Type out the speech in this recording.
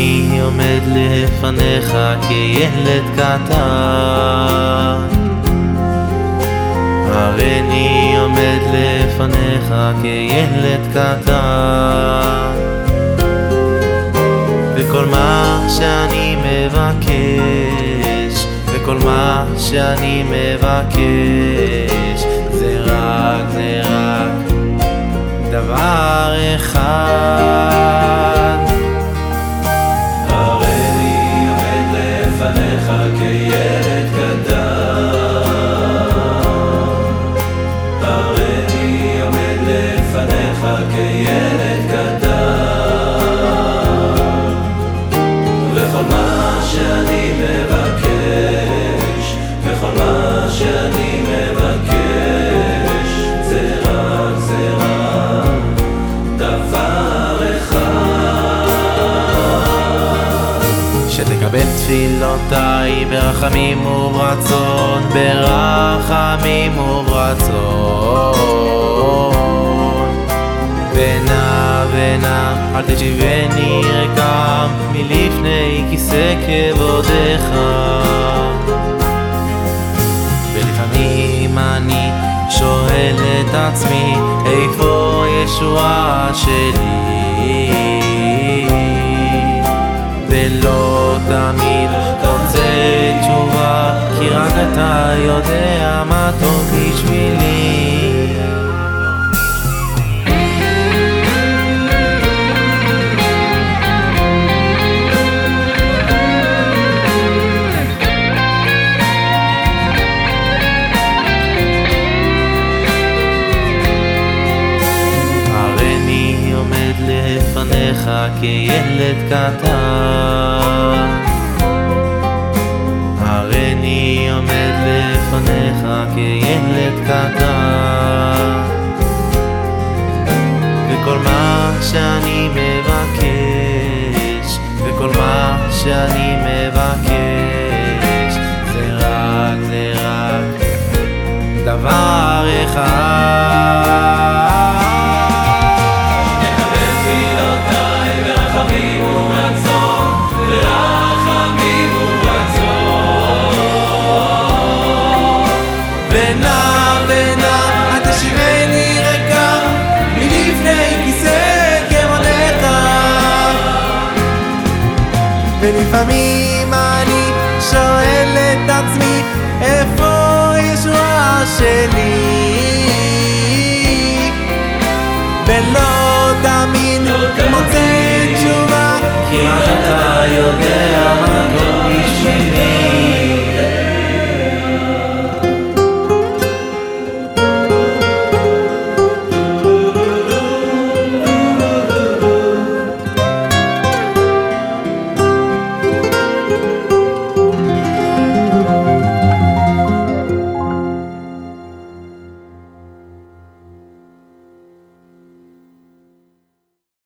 הריני עומד לפניך כילד קטן. הריני עומד לפניך כילד קטן. וכל מה שאני מבקש וכל מה שאני מבקש זה רק, זה רק דבר אחד שאני מבקש וכל מה שאני מבקש זה רק, זה רק דבר אחד שתקבל תפילותיי ברחמים וברצון, ברחמים וברצון. ונע ונע, אל תשיבני ריקם מלפני כיסא כבודך. ולפעמים אני שואל את עצמי, איפה ישועה שלי? ולא תמיד מוצא תשובה, כי רק אתה יודע מה טוב בשבילי. לפניך כילד קטן. הריני עומד לפניך כילד קטן. וכל מה שאני מבקש ולפעמים אני שואל את עצמי, איפה ישועה שלי?